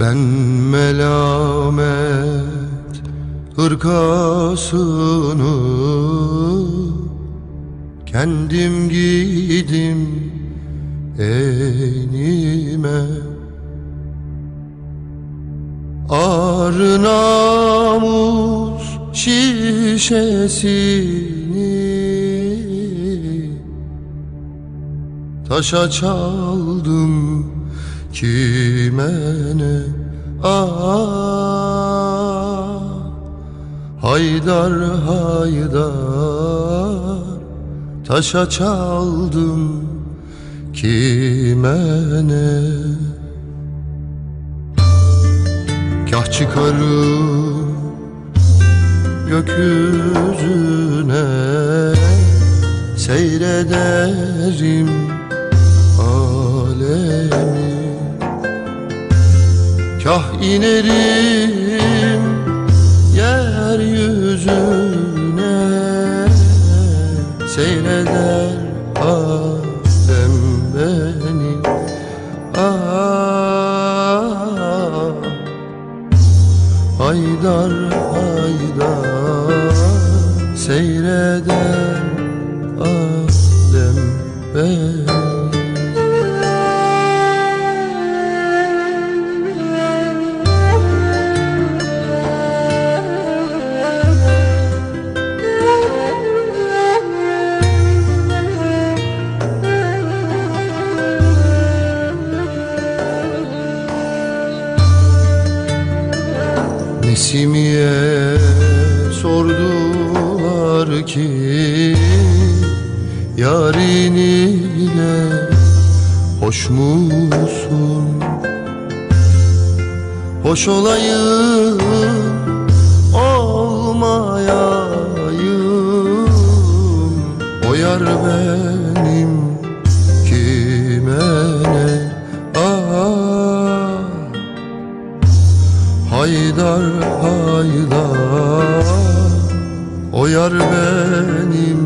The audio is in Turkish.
Ben melamet hırkasını Kendim giydim enime. Ar namus şişesini Taşa çaldım kime ne? Ah Haydar haydar Taşa çaldım. Kime ne? Kah çıkarım gökyüzüne Seyrederim alemi Kah inerim yeryüzüne. Seyreder alem beni. Ah Haydar haydar. Seyreder alem beni Nesimiye sordular ki Yarın ile hoş musun? Hoş olayım olmayayım O yar benim kime Haydar haydar. O yar benim